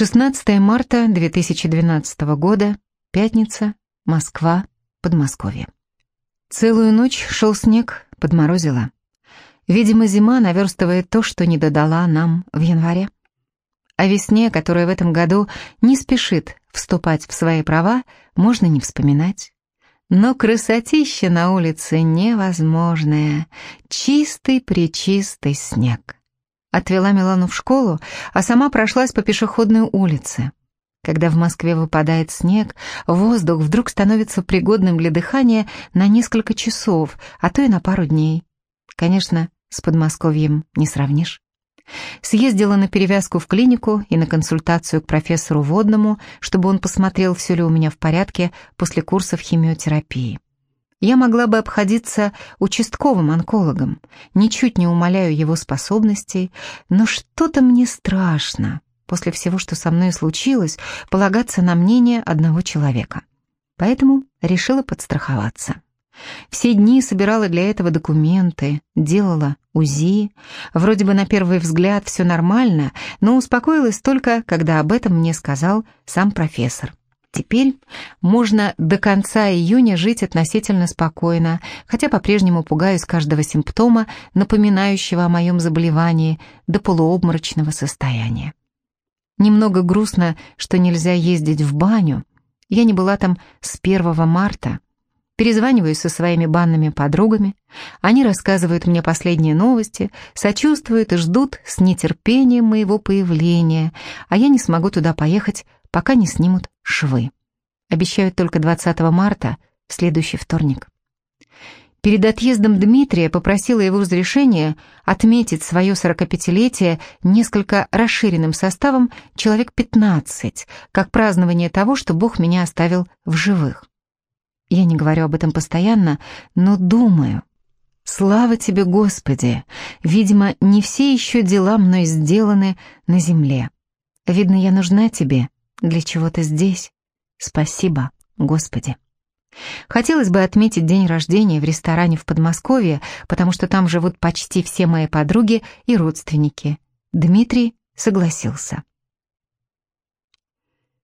16 марта 2012 года, пятница, Москва, Подмосковье. Целую ночь шел снег, подморозило. Видимо, зима наверстывает то, что не додала нам в январе. О весне, которая в этом году не спешит вступать в свои права, можно не вспоминать. Но красотища на улице невозможная. Чистый-пречистый снег. Отвела Милану в школу, а сама прошлась по пешеходной улице. Когда в Москве выпадает снег, воздух вдруг становится пригодным для дыхания на несколько часов, а то и на пару дней. Конечно, с Подмосковьем не сравнишь. Съездила на перевязку в клинику и на консультацию к профессору Водному, чтобы он посмотрел, все ли у меня в порядке после курсов химиотерапии. Я могла бы обходиться участковым онкологом, ничуть не умаляю его способностей, но что-то мне страшно, после всего, что со мной случилось, полагаться на мнение одного человека. Поэтому решила подстраховаться. Все дни собирала для этого документы, делала УЗИ. Вроде бы на первый взгляд все нормально, но успокоилась только, когда об этом мне сказал сам профессор. Теперь можно до конца июня жить относительно спокойно, хотя по-прежнему пугаюсь каждого симптома, напоминающего о моем заболевании, до полуобморочного состояния. Немного грустно, что нельзя ездить в баню. Я не была там с 1 марта. Перезваниваю со своими банными подругами. Они рассказывают мне последние новости, сочувствуют и ждут с нетерпением моего появления, а я не смогу туда поехать пока не снимут швы. Обещают только 20 марта, в следующий вторник. Перед отъездом Дмитрия попросила его разрешения отметить свое 45-летие несколько расширенным составом человек 15, как празднование того, что Бог меня оставил в живых. Я не говорю об этом постоянно, но думаю. Слава тебе, Господи! Видимо, не все еще дела мной сделаны на земле. Видно, я нужна тебе, для чего ты здесь. Спасибо, Господи. Хотелось бы отметить день рождения в ресторане в Подмосковье, потому что там живут почти все мои подруги и родственники. Дмитрий согласился.